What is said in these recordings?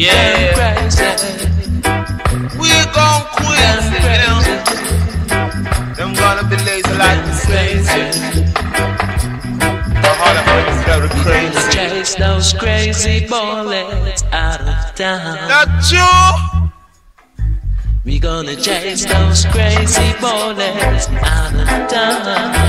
Yeah. crazy. We gon' you know. Them gonna be lazy like the crazy. Of us very crazy. Chase those crazy bullets out of town. Not you. We gonna chase those crazy bullets out of town.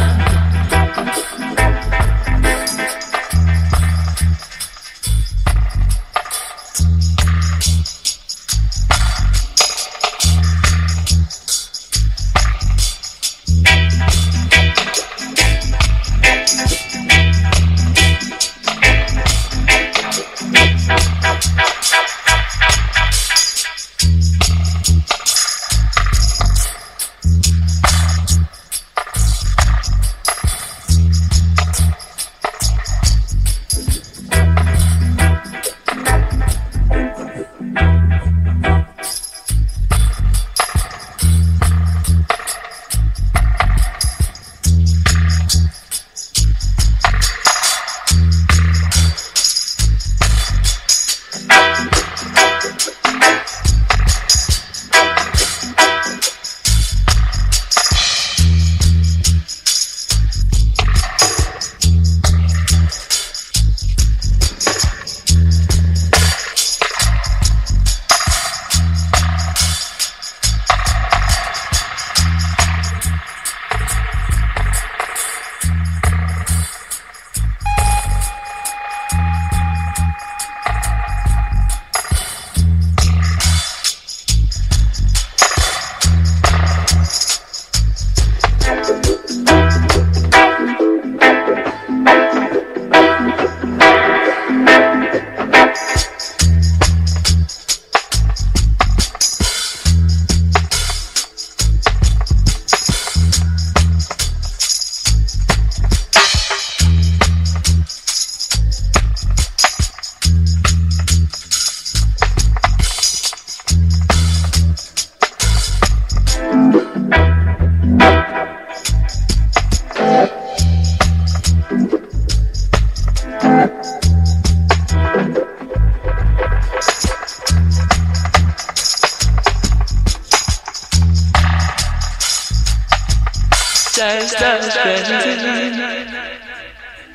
Chase those crazy.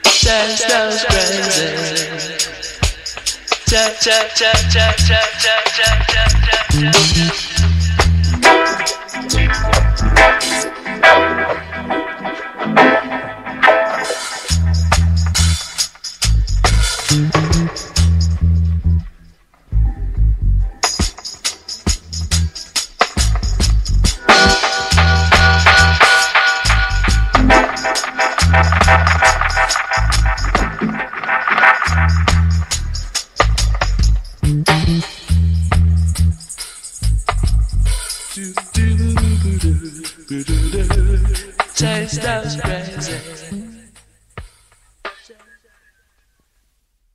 Chase those cha cha cha cha cha cha cha. taste those presents.